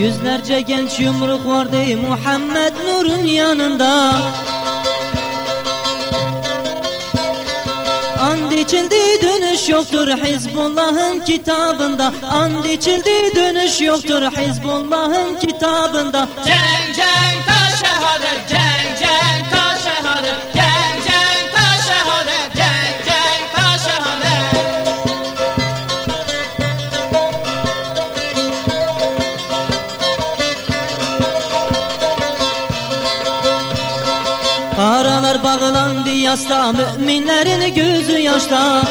Yüzlerce genç yumruk vardı Muhammed Nur'un yanında. And içildi dönüş yoktur Hizbullah'ın kitabında. And içildi dönüş yoktur Hizbullah'ın kitabında. Ceng ceng Aralar bağlandı yasta Müminlerin gözü yaşta.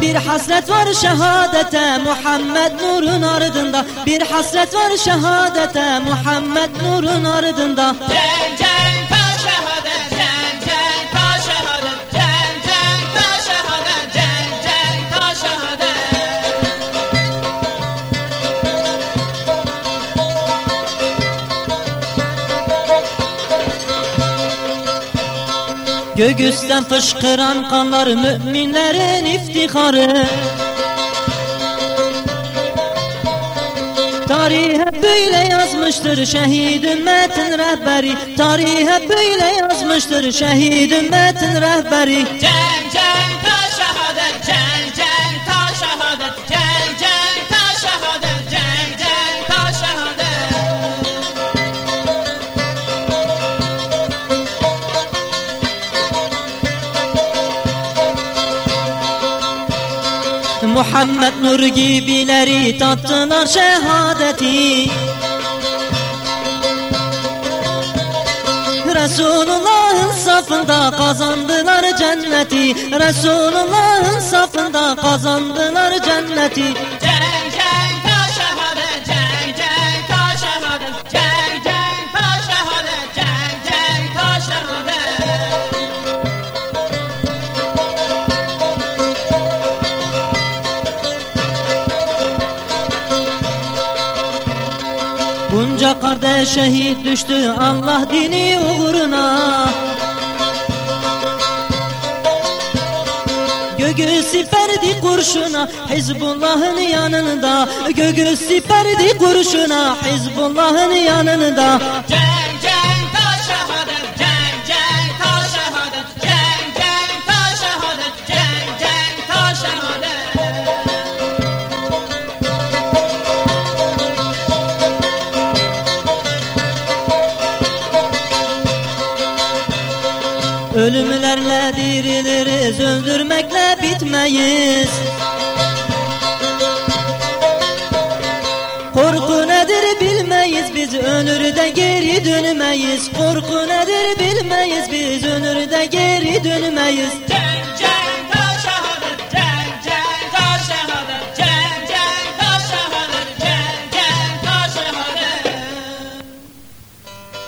Bir hasret var şehadete Muhammed nurun ardında. Bir hasret var şehadete Muhammed nurun ardında. Ceng Göğüsten fışkıran kanlar müminlerin iftiharı. Tarih hep böyle yazmıştır şehit ümmetin rehberi. Tarih hep böyle yazmıştır şehit ümmetin rehberi. Ceng Muhammed Nur gibileri tattılar şehadeti. Resulullah'ın safında kazandılar cenneti. Resulullah'ın safında kazandılar cenneti. Ceng Bunca kardeş şehit düştü Allah dini uğruna. Göğü siperdi kurşuna Hizbullah'ın yanında. Göğü siperdi kurşuna Hizbullah'ın yanında. Ceng Ölümlerle diriliriz Öldürmekle bitmeyiz. Korku nedir bilmeyiz biz ölür geri dönmeyiz. Korku nedir bilmeyiz biz ölür geri dönmeyiz. Ceng